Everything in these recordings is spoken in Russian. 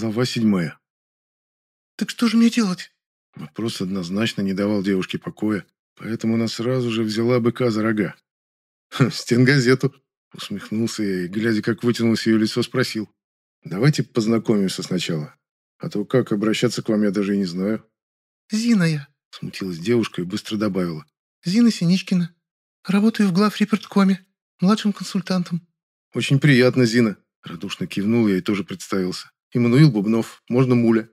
Глава седьмая. «Так что же мне делать?» Вопрос однозначно не давал девушке покоя, поэтому она сразу же взяла быка за рога. «Стенгазету!» — усмехнулся я и, глядя, как вытянулось ее лицо, спросил. «Давайте познакомимся сначала, а то как обращаться к вам я даже и не знаю». «Зина я», — смутилась девушка и быстро добавила. «Зина Синичкина. Работаю в главреперткоме, младшим консультантом». «Очень приятно, Зина», — радушно кивнул я и тоже представился. «Иммануил Бубнов, можно Муля.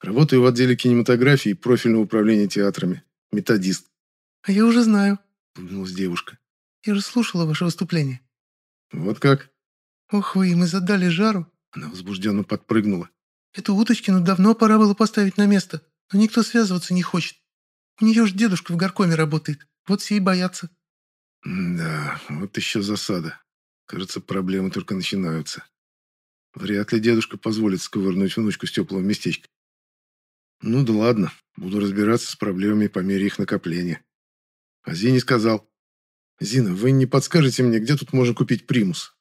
Работаю в отделе кинематографии и профильного управления театрами. Методист». «А я уже знаю», — улыбнулась девушка. «Я же слушала ваше выступление». «Вот как?» «Ох вы, мы задали жару». Она возбужденно подпрыгнула. «Эту уточкину давно пора было поставить на место, но никто связываться не хочет. У нее же дедушка в горкоме работает, вот все и боятся». «Да, вот еще засада. Кажется, проблемы только начинаются. Вряд ли дедушка позволит сковырнуть внучку с теплого местечка. Ну да ладно, буду разбираться с проблемами по мере их накопления. А Зине сказал. «Зина, вы не подскажете мне, где тут можно купить примус?»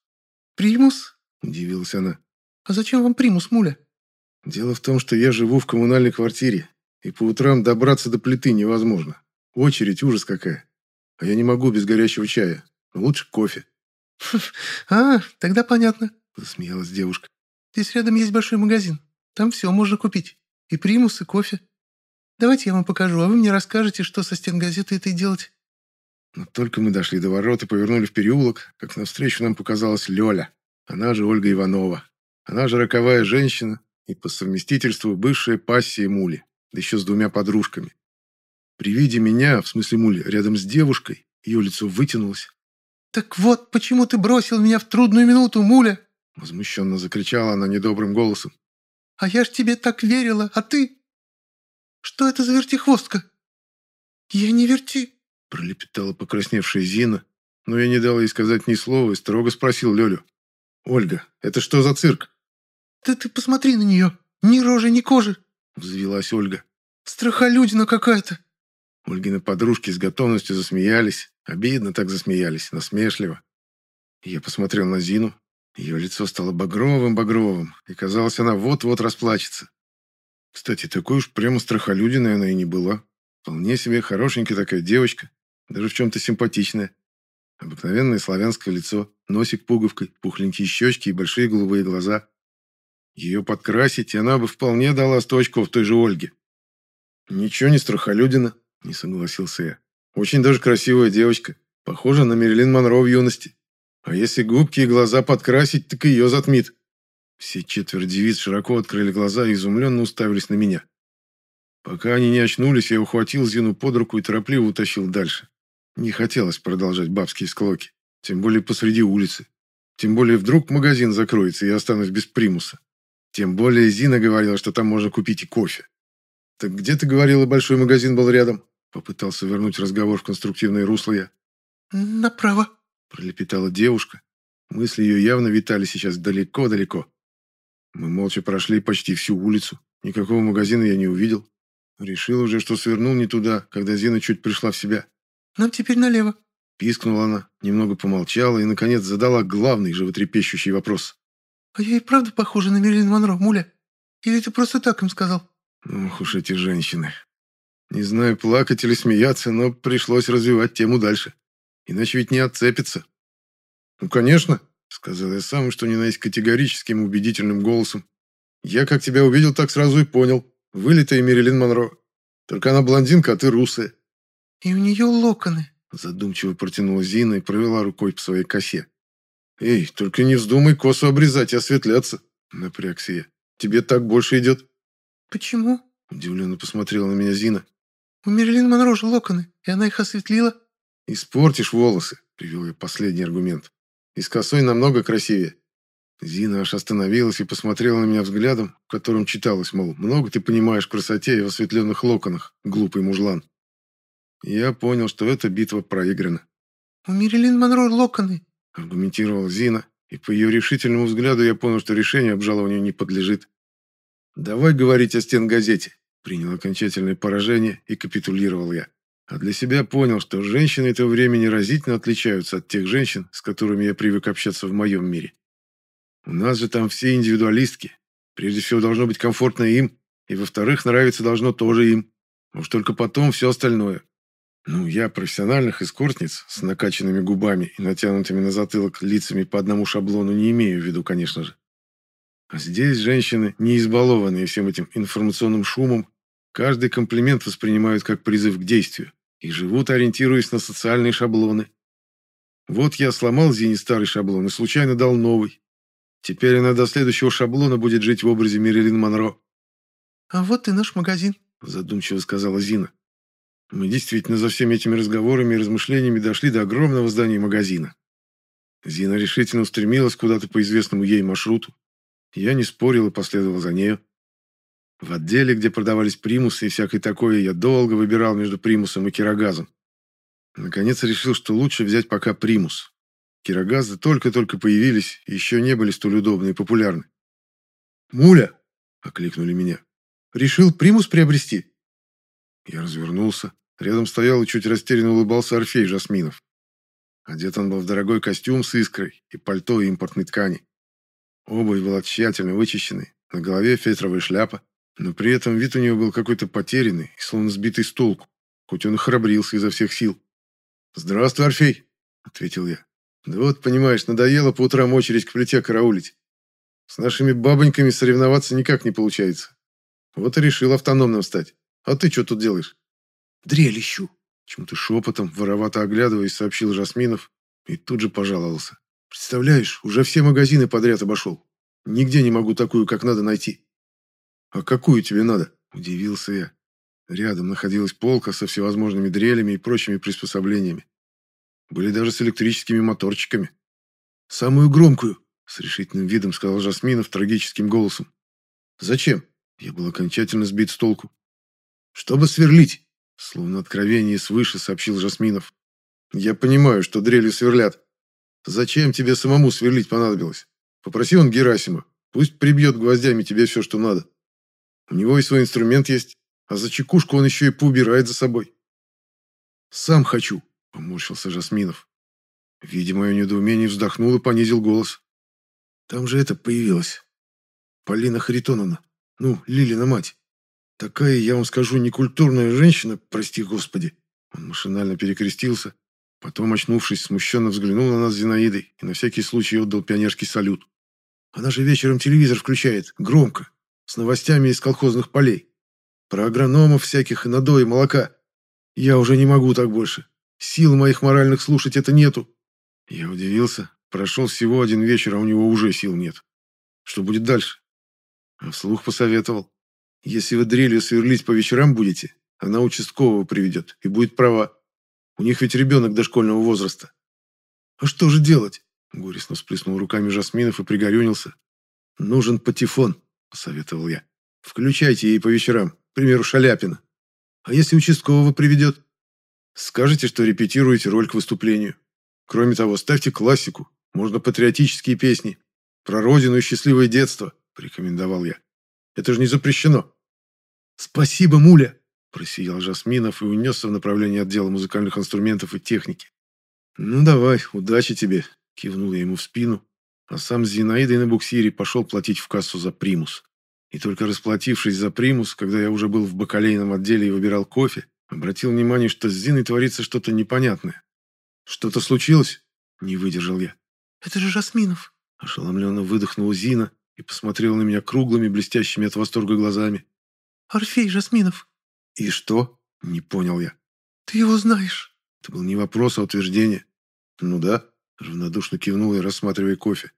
«Примус?» – удивилась она. «А зачем вам примус, муля?» «Дело в том, что я живу в коммунальной квартире, и по утрам добраться до плиты невозможно. Очередь ужас какая. А я не могу без горячего чая. Лучше кофе». «А, тогда понятно», – засмеялась девушка. «Здесь рядом есть большой магазин. Там все можно купить. И примус, и кофе. Давайте я вам покажу, а вы мне расскажете, что со стенгазетой этой делать». Но только мы дошли до ворот и повернули в переулок, как навстречу нам показалась Лёля. Она же Ольга Иванова. Она же роковая женщина и по совместительству бывшая пассия Мули, да еще с двумя подружками. При виде меня, в смысле Мули, рядом с девушкой, ее лицо вытянулось. «Так вот, почему ты бросил меня в трудную минуту, Муля?» Возмущенно закричала она недобрым голосом. «А я ж тебе так верила, а ты...» «Что это за вертихвостка?» «Я не верти...» Пролепетала покрасневшая Зина, но я не дал ей сказать ни слова и строго спросил Лёлю. «Ольга, это что за цирк?» «Да ты посмотри на нее! Ни рожи, ни кожи!» Взвелась Ольга. «Страхолюдина какая-то!» Ольгины подружки с готовностью засмеялись. Обидно так засмеялись, насмешливо. Я посмотрел на Зину. Ее лицо стало багровым-багровым, и казалось, она вот-вот расплачется. Кстати, такой уж прямо страхолюдиной она и не была. Вполне себе хорошенькая такая девочка, даже в чем-то симпатичная. Обыкновенное славянское лицо, носик пуговкой, пухленькие щечки и большие голубые глаза. Ее подкрасить, и она бы вполне дала сто очков той же Ольге. «Ничего не страхолюдина», — не согласился я. «Очень даже красивая девочка. Похожа на Мерилин Монро в юности. А если губки и глаза подкрасить, так ее затмит». Все четверо девиц широко открыли глаза и изумленно уставились на меня. Пока они не очнулись, я ухватил Зину под руку и торопливо утащил дальше. Не хотелось продолжать бабские склоки, тем более посреди улицы. Тем более вдруг магазин закроется, и я останусь без примуса. Тем более Зина говорила, что там можно купить и кофе. «Так где ты говорила, большой магазин был рядом?» Попытался вернуть разговор в конструктивное русло я. «Направо», – пролепетала девушка. Мысли ее явно витали сейчас далеко-далеко. Мы молча прошли почти всю улицу. Никакого магазина я не увидел. Решил уже, что свернул не туда, когда Зина чуть пришла в себя. «Нам теперь налево», — пискнула она, немного помолчала и, наконец, задала главный животрепещущий вопрос. «А я и правда похожа на Мерлин Монро, Муля? Или ты просто так им сказал?» Ох уж эти женщины. Не знаю, плакать или смеяться, но пришлось развивать тему дальше. Иначе ведь не отцепится. «Ну, конечно», — сказал я самым, что ни на есть категорическим убедительным голосом. «Я, как тебя увидел, так сразу и понял. Вылитая Мерилин Монро. Только она блондинка, а ты русая». «И у нее локоны», — задумчиво протянула Зина и провела рукой по своей косе. «Эй, только не вздумай косу обрезать и осветляться», — напрягся я. «Тебе так больше идет». «Почему?» — удивленно посмотрела на меня Зина. «У Мерлин Монро же локоны, и она их осветлила». «Испортишь волосы», — привел я последний аргумент. «И с косой намного красивее». Зина аж остановилась и посмотрела на меня взглядом, в котором читалось, мол, много ты понимаешь в красоте и в осветленных локонах, глупый мужлан. Я понял, что эта битва проиграна. «У Мирилин Монро локоны», — аргументировала Зина, и по ее решительному взгляду я понял, что решение обжалованию не подлежит. «Давай говорить о стенгазете», — принял окончательное поражение и капитулировал я. А для себя понял, что женщины этого времени разительно отличаются от тех женщин, с которыми я привык общаться в моем мире. У нас же там все индивидуалистки. Прежде всего должно быть комфортно им, и во-вторых, нравиться должно тоже им. Уж только потом все остальное. Ну, я профессиональных эскортниц с накачанными губами и натянутыми на затылок лицами по одному шаблону не имею в виду, конечно же. А здесь женщины, не избалованные всем этим информационным шумом, каждый комплимент воспринимают как призыв к действию и живут, ориентируясь на социальные шаблоны. Вот я сломал Зине старый шаблон и случайно дал новый. Теперь она до следующего шаблона будет жить в образе Мерилин Монро. «А вот и наш магазин», – задумчиво сказала Зина. Мы действительно за всеми этими разговорами и размышлениями дошли до огромного здания магазина. Зина решительно устремилась куда-то по известному ей маршруту. Я не спорил и последовал за нею. В отделе, где продавались примусы и всякое такое, я долго выбирал между примусом и кирогазом. Наконец решил, что лучше взять пока примус. Кирогазы только-только появились и еще не были столь удобны и популярны. «Муля!» – окликнули меня. «Решил примус приобрести?» Я развернулся. Рядом стоял и чуть растерянно улыбался Орфей Жасминов. Одет он был в дорогой костюм с искрой и пальто импортной ткани. Обувь была тщательно вычищенной, на голове фетровая шляпа, но при этом вид у него был какой-то потерянный и словно сбитый с толку, хоть он и храбрился изо всех сил. «Здравствуй, Орфей!» — ответил я. «Да вот, понимаешь, надоело по утрам очередь к плите караулить. С нашими бабоньками соревноваться никак не получается. Вот и решил автономным стать. А ты что тут делаешь? Дрель ищу. Почему-то шепотом, воровато оглядываясь, сообщил Жасминов и тут же пожаловался. Представляешь, уже все магазины подряд обошел. Нигде не могу такую, как надо, найти. А какую тебе надо? Удивился я. Рядом находилась полка со всевозможными дрелями и прочими приспособлениями. Были даже с электрическими моторчиками. «Самую громкую», — с решительным видом сказал Жасминов трагическим голосом. «Зачем?» Я был окончательно сбит с толку. «Чтобы сверлить!» Словно откровение свыше сообщил Жасминов. «Я понимаю, что дрелью сверлят. Зачем тебе самому сверлить понадобилось? Попроси он Герасима. Пусть прибьет гвоздями тебе все, что надо. У него и свой инструмент есть, а за чекушку он еще и поубирает за собой». «Сам хочу», — поморщился Жасминов. Видя мое недоумение, вздохнул и понизил голос. «Там же это появилось. Полина Харитоновна. Ну, Лилина мать. Такая, я вам скажу, некультурная женщина, прости господи. Он машинально перекрестился, потом, очнувшись, смущенно взглянул на нас с Зинаидой и на всякий случай отдал пионерский салют. Она же вечером телевизор включает, громко, с новостями из колхозных полей. Про агрономов всяких и надои молока. Я уже не могу так больше. Сил моих моральных слушать это нету. Я удивился. Прошел всего один вечер, а у него уже сил нет. Что будет дальше? А вслух посоветовал. Если вы дрелью сверлить по вечерам будете, она участкового приведет и будет права. У них ведь ребенок дошкольного возраста. А что же делать? Горестно всплеснул руками Жасминов и пригорюнился. Нужен патефон, посоветовал я. Включайте ей по вечерам, к примеру, Шаляпина. А если участкового приведет? Скажите, что репетируете роль к выступлению. Кроме того, ставьте классику, можно патриотические песни. Про родину и счастливое детство, порекомендовал я. Это же не запрещено. Спасибо, Муля, просиял Жасминов и унесся в направлении отдела музыкальных инструментов и техники. Ну давай, удачи тебе, кивнул я ему в спину, а сам с Зинаидой на буксире пошел платить в кассу за примус. И только расплатившись за примус, когда я уже был в бакалейном отделе и выбирал кофе, обратил внимание, что с Зиной творится что-то непонятное. «Что-то случилось?» – не выдержал я. «Это же Жасминов!» – ошеломленно выдохнула Зина, и посмотрел на меня круглыми, блестящими от восторга глазами. «Орфей Жасминов». «И что?» – не понял я. «Ты его знаешь?» Это был не вопрос, а утверждение. «Ну да», – равнодушно кивнул я, рассматривая кофе.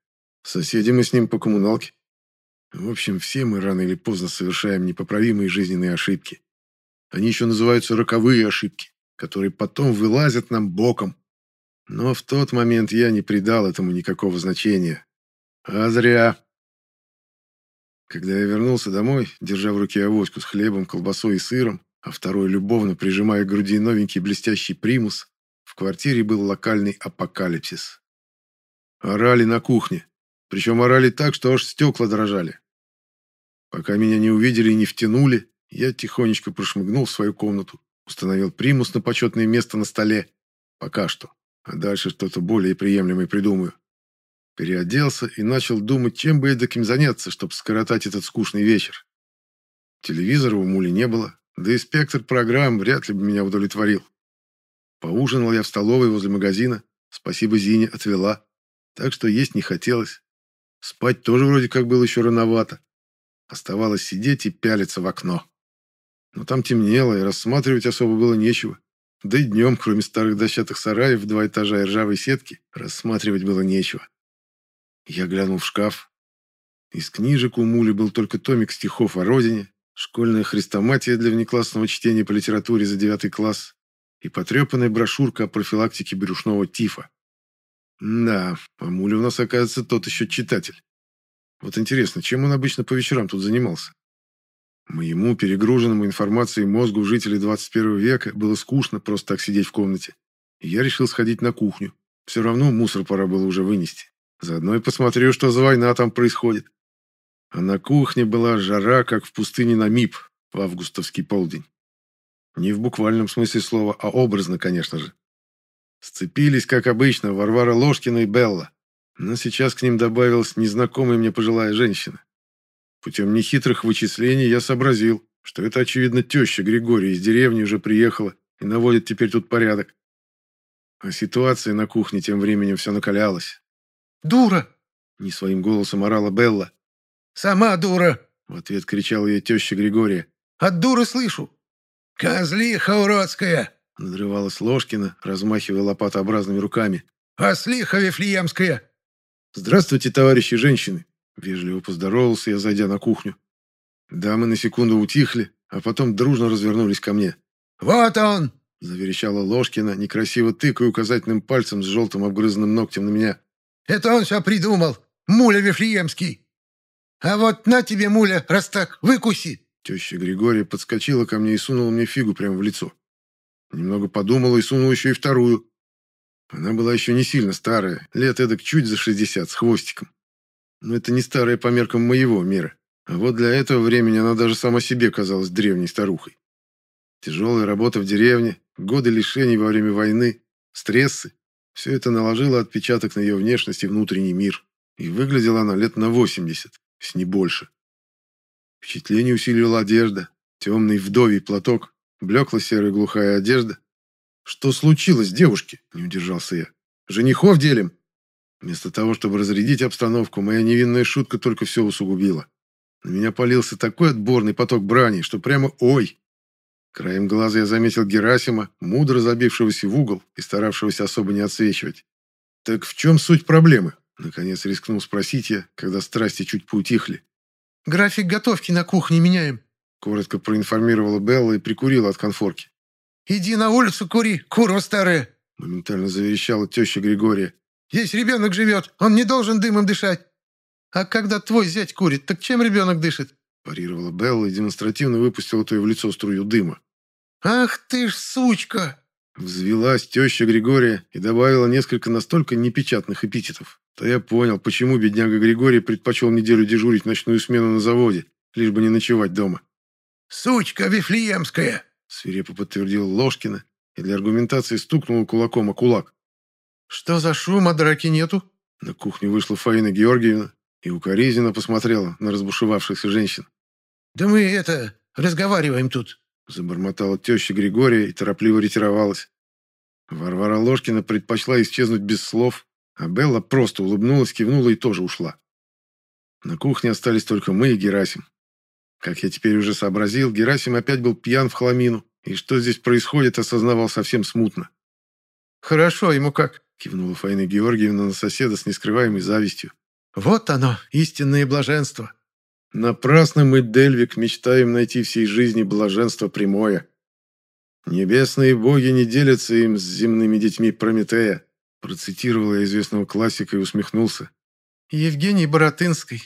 «Соседи мы с ним по коммуналке. В общем, все мы рано или поздно совершаем непоправимые жизненные ошибки. Они еще называются роковые ошибки, которые потом вылазят нам боком. Но в тот момент я не придал этому никакого значения. А зря. Когда я вернулся домой, держа в руке авоську с хлебом, колбасой и сыром, а второй любовно прижимая к груди новенький блестящий примус, в квартире был локальный апокалипсис. Орали на кухне. Причем орали так, что аж стекла дрожали. Пока меня не увидели и не втянули, я тихонечко прошмыгнул в свою комнату, установил примус на почетное место на столе. Пока что. А дальше что-то более приемлемое придумаю. переоделся и начал думать, чем бы эдаким заняться, чтобы скоротать этот скучный вечер. Телевизора у Мули не было, да и спектр программ вряд ли бы меня удовлетворил. Поужинал я в столовой возле магазина, спасибо Зине отвела, так что есть не хотелось. Спать тоже вроде как было еще рановато. Оставалось сидеть и пялиться в окно. Но там темнело, и рассматривать особо было нечего. Да и днем, кроме старых дощатых сараев два этажа и ржавой сетки, рассматривать было нечего. Я глянул в шкаф. Из книжек у Мули был только томик стихов о родине, школьная хрестоматия для внеклассного чтения по литературе за девятый класс и потрепанная брошюрка о профилактике брюшного тифа. Да, а Муля у нас, оказывается, тот еще читатель. Вот интересно, чем он обычно по вечерам тут занимался? Моему перегруженному информацией мозгу жителей 21 века было скучно просто так сидеть в комнате. Я решил сходить на кухню. Все равно мусор пора было уже вынести. Заодно и посмотрю, что за война там происходит. А на кухне была жара, как в пустыне на МИП в августовский полдень. Не в буквальном смысле слова, а образно, конечно же. Сцепились, как обычно, Варвара Ложкина и Белла. Но сейчас к ним добавилась незнакомая мне пожилая женщина. Путем нехитрых вычислений я сообразил, что это, очевидно, теща Григория из деревни уже приехала и наводит теперь тут порядок. А ситуация на кухне тем временем все накалялась. «Дура!» — не своим голосом орала Белла. «Сама дура!» — в ответ кричала ей теща Григория. «От дуры слышу!» «Козлиха уродская!» — надрывалась Ложкина, размахивая лопатообразными руками. «Ослиха вифлеемская!» «Здравствуйте, товарищи женщины!» Вежливо поздоровался я, зайдя на кухню. Дамы на секунду утихли, а потом дружно развернулись ко мне. «Вот он!» — заверещала Ложкина, некрасиво тыкая указательным пальцем с желтым обгрызанным ногтем на меня. «Это он все придумал! Муля Вифлеемский! А вот на тебе, муля, раз так, выкуси!» Теща Григория подскочила ко мне и сунула мне фигу прямо в лицо. Немного подумала и сунула еще и вторую. Она была еще не сильно старая, лет эдак чуть за шестьдесят, с хвостиком. Но это не старая по меркам моего мира. А вот для этого времени она даже сама себе казалась древней старухой. Тяжелая работа в деревне, годы лишений во время войны, стрессы – все это наложило отпечаток на ее внешность и внутренний мир. И выглядела она лет на 80, с не больше. Впечатление усилила одежда, темный вдовий платок, блекла серая глухая одежда. «Что случилось, девушки?» – не удержался я. «Женихов делим?» Вместо того, чтобы разрядить обстановку, моя невинная шутка только все усугубила. На меня полился такой отборный поток брани, что прямо ой. Краем глаза я заметил Герасима, мудро забившегося в угол и старавшегося особо не отсвечивать. «Так в чем суть проблемы?» Наконец рискнул спросить я, когда страсти чуть поутихли. «График готовки на кухне меняем», — коротко проинформировала Белла и прикурила от конфорки. «Иди на улицу кури, курва старая!» Моментально заверещала теща Григория. Здесь ребенок живет, он не должен дымом дышать. А когда твой зять курит, так чем ребенок дышит?» парировала Белла и демонстративно выпустила то в лицо струю дыма. «Ах ты ж сучка!» Взвелась теща Григория и добавила несколько настолько непечатных эпитетов, то я понял, почему бедняга Григорий предпочел неделю дежурить ночную смену на заводе, лишь бы не ночевать дома. «Сучка Вифлеемская!» свирепо подтвердил Ложкина и для аргументации стукнул кулаком о кулак. «Что за шум, а драки нету?» На кухню вышла Фаина Георгиевна и укоризненно посмотрела на разбушевавшихся женщин. «Да мы это, разговариваем тут», забормотала теща Григория и торопливо ретировалась. Варвара Ложкина предпочла исчезнуть без слов, а Белла просто улыбнулась, кивнула и тоже ушла. На кухне остались только мы и Герасим. Как я теперь уже сообразил, Герасим опять был пьян в хламину, и что здесь происходит, осознавал совсем смутно. «Хорошо ему как», кивнула Фаина Георгиевна на соседа с нескрываемой завистью. «Вот оно, истинное блаженство!» Напрасно мы, Дельвик, мечтаем найти всей жизни блаженство прямое. Небесные боги не делятся им с земными детьми Прометея, процитировал я известного классика и усмехнулся. Евгений Боротынский.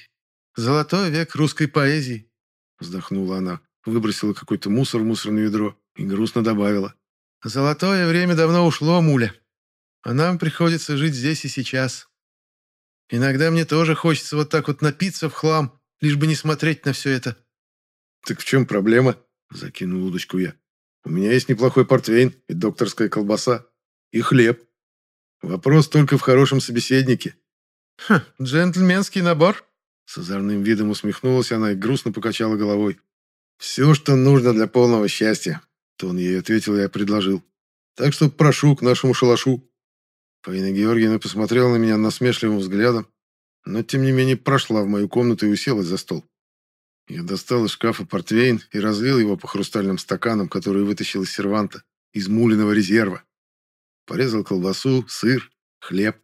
Золотой век русской поэзии. Вздохнула она, выбросила какой-то мусор в мусорное ведро и грустно добавила. Золотое время давно ушло, муля. А нам приходится жить здесь и сейчас. Иногда мне тоже хочется вот так вот напиться в хлам, лишь бы не смотреть на все это. «Так в чем проблема?» – закинул удочку я. «У меня есть неплохой портвейн и докторская колбаса. И хлеб. Вопрос только в хорошем собеседнике». Хм, джентльменский набор? С озорным видом усмехнулась она и грустно покачала головой. «Все, что нужно для полного счастья», — тон ей ответил я предложил. «Так что прошу к нашему шалашу». Фаина Георгиевна посмотрела на меня насмешливым взглядом, но тем не менее прошла в мою комнату и уселась за стол. Я достал из шкафа портвейн и разлил его по хрустальным стаканам, которые вытащил из серванта, из мулиного резерва. Порезал колбасу, сыр, хлеб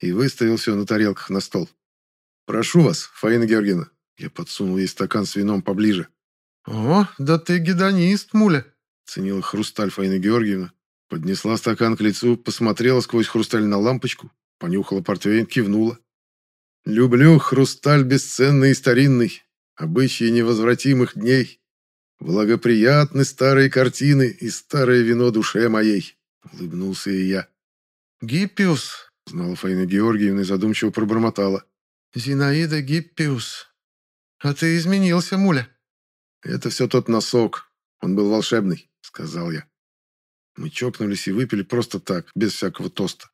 и выставил все на тарелках на стол. «Прошу вас, Фаина Георгиевна». Я подсунул ей стакан с вином поближе. «О, да ты гедонист, муля!» Ценила хрусталь Фаина Георгиевна. Поднесла стакан к лицу, посмотрела сквозь хрусталь на лампочку, понюхала портвейн, кивнула. «Люблю хрусталь бесценный и старинный, обычаи невозвратимых дней. Благоприятны старые картины и старое вино душе моей», — улыбнулся и я. «Гиппиус», — знала Фаина Георгиевна и задумчиво пробормотала. «Зинаида Гиппиус. А ты изменился, муля». «Это все тот носок. Он был волшебный», — сказал я. Мы чокнулись и выпили просто так, без всякого тоста.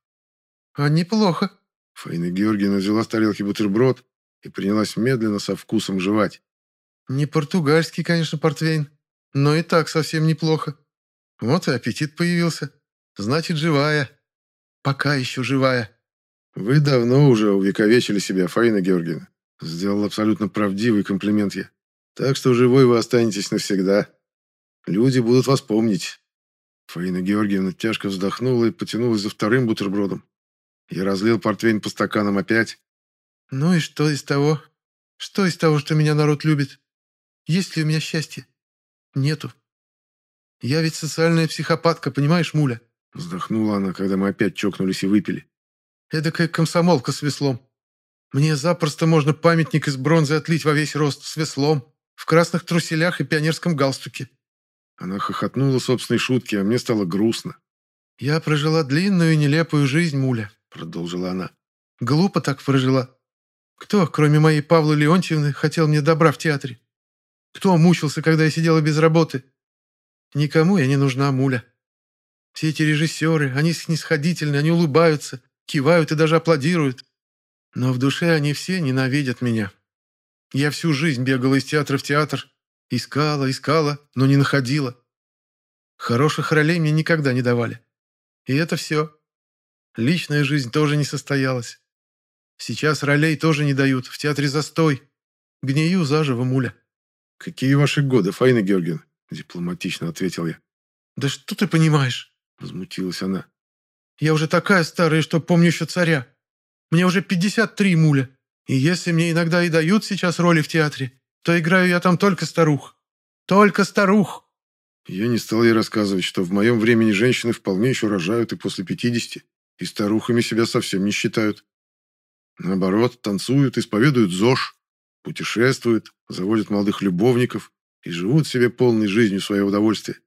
«А неплохо». Фаина Георгиевна взяла с тарелки бутерброд и принялась медленно со вкусом жевать. «Не португальский, конечно, портвейн, но и так совсем неплохо. Вот и аппетит появился. Значит, живая. Пока еще живая». «Вы давно уже увековечили себя, Фаина Георгиевна», — сделал абсолютно правдивый комплимент я. «Так что живой вы останетесь навсегда. Люди будут вас помнить». Фаина Георгиевна тяжко вздохнула и потянулась за вторым бутербродом. Я разлил портвейн по стаканам опять. «Ну и что из того? Что из того, что меня народ любит? Есть ли у меня счастье? Нету. Я ведь социальная психопатка, понимаешь, муля?» Вздохнула она, когда мы опять чокнулись и выпили. Эдакая комсомолка с веслом. Мне запросто можно памятник из бронзы отлить во весь рост с веслом, в красных труселях и пионерском галстуке. Она хохотнула собственной шутки, а мне стало грустно. «Я прожила длинную и нелепую жизнь, Муля», — продолжила она. «Глупо так прожила. Кто, кроме моей Павлы Леонтьевны, хотел мне добра в театре? Кто мучился, когда я сидела без работы? Никому я не нужна, Муля. Все эти режиссеры, они снисходительны, они улыбаются, кивают и даже аплодируют. Но в душе они все ненавидят меня. Я всю жизнь бегала из театра в театр, искала, искала, но не находила. Хороших ролей мне никогда не давали. И это все. Личная жизнь тоже не состоялась. Сейчас ролей тоже не дают, в театре застой. Гнию заживо, муля. «Какие ваши годы, Фаина Георгиевна?» – дипломатично ответил я. «Да что ты понимаешь?» – возмутилась она. Я уже такая старая, что помню еще царя. Мне уже 53 муля. И если мне иногда и дают сейчас роли в театре, то играю я там только старух. Только старух!» Я не стал ей рассказывать, что в моем времени женщины вполне еще рожают и после 50, и старухами себя совсем не считают. Наоборот, танцуют, исповедуют ЗОЖ, путешествуют, заводят молодых любовников и живут себе полной жизнью свое удовольствие.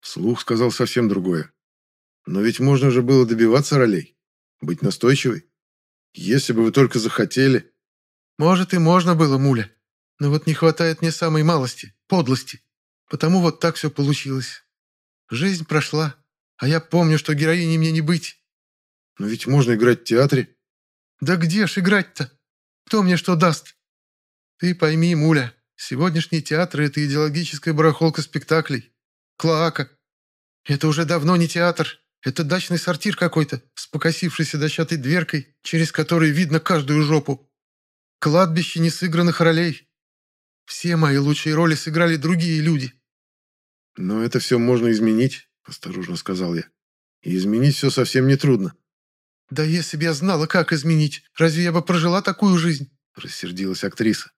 Слух сказал совсем другое. Но ведь можно же было добиваться ролей, быть настойчивой. Если бы вы только захотели. Может, и можно было, Муля. Но вот не хватает мне самой малости, подлости. Потому вот так все получилось. Жизнь прошла, а я помню, что героиней мне не быть. Но ведь можно играть в театре. Да где ж играть-то? Кто мне что даст? Ты пойми, Муля, сегодняшний театр — это идеологическая барахолка спектаклей. Клоака. Это уже давно не театр, это дачный сортир какой-то, с покосившейся дощатой дверкой, через который видно каждую жопу. Кладбище несыгранных ролей. Все мои лучшие роли сыграли другие люди. «Но это все можно изменить», — осторожно сказал я. «И изменить все совсем нетрудно». «Да если бы я знала, как изменить, разве я бы прожила такую жизнь?» — рассердилась актриса.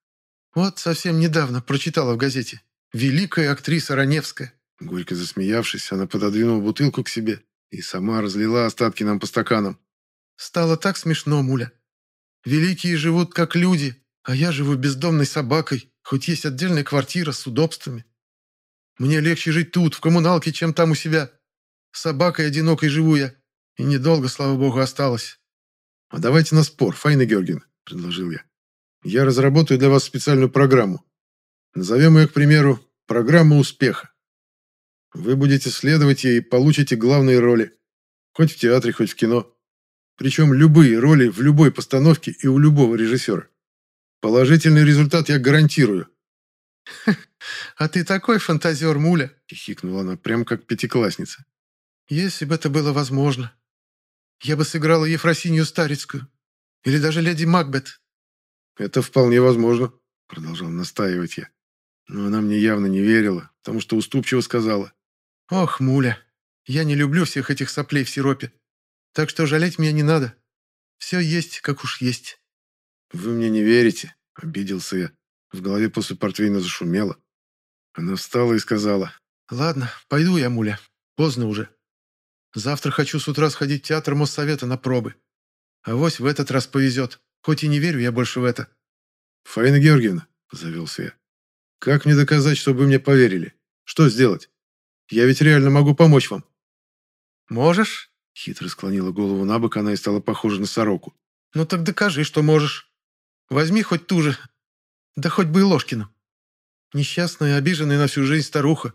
«Вот совсем недавно прочитала в газете. Великая актриса Раневская». Горько засмеявшись, она пододвинула бутылку к себе и сама разлила остатки нам по стаканам. «Стало так смешно, Муля. Великие живут как люди, а я живу бездомной собакой, хоть есть отдельная квартира с удобствами. Мне легче жить тут, в коммуналке, чем там у себя. Собакой одинокой живу я, и недолго, слава богу, осталось». «А давайте на спор, Фаина Георгиевна», — предложил я. «Я разработаю для вас специальную программу. Назовем ее, к примеру, «Программа успеха». Вы будете следовать ей и получите главные роли. Хоть в театре, хоть в кино. Причем любые роли в любой постановке и у любого режиссера. Положительный результат я гарантирую. «А ты такой фантазер, Муля!» — хихикнула она, прям как пятиклассница. «Если бы это было возможно, я бы сыграла Ефросинью Старицкую. Или даже леди Макбет». «Это вполне возможно», — продолжал настаивать я. Но она мне явно не верила, потому что уступчиво сказала. «Ох, Муля, я не люблю всех этих соплей в сиропе. Так что жалеть меня не надо. Все есть, как уж есть». «Вы мне не верите», — обиделся я. В голове после портвейна зашумело. Она встала и сказала. «Ладно, пойду я, Муля. Поздно уже. Завтра хочу с утра сходить в театр Моссовета на пробы. Авось в этот раз повезет. Хоть и не верю я больше в это». «Фаина Георгиевна», — завелся я. «Как мне доказать, чтобы вы мне поверили? Что сделать? Я ведь реально могу помочь вам». «Можешь?» — хитро склонила голову на бок она и стала похожа на сороку. «Ну так докажи, что можешь. Возьми хоть ту же, да хоть бы и Ложкину. Несчастная, обиженная на всю жизнь старуха.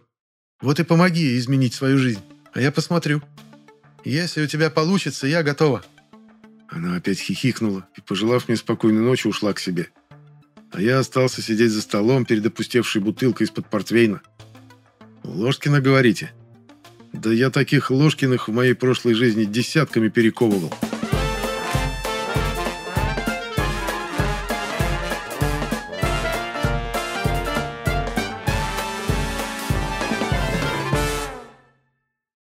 Вот и помоги ей изменить свою жизнь, а я посмотрю. Если у тебя получится, я готова». Она опять хихикнула и, пожелав мне спокойной ночи, ушла к себе. А я остался сидеть за столом перед опустевшей бутылкой из-под портвейна. «Ложкина, говорите?» «Да я таких Ложкиных в моей прошлой жизни десятками перековывал».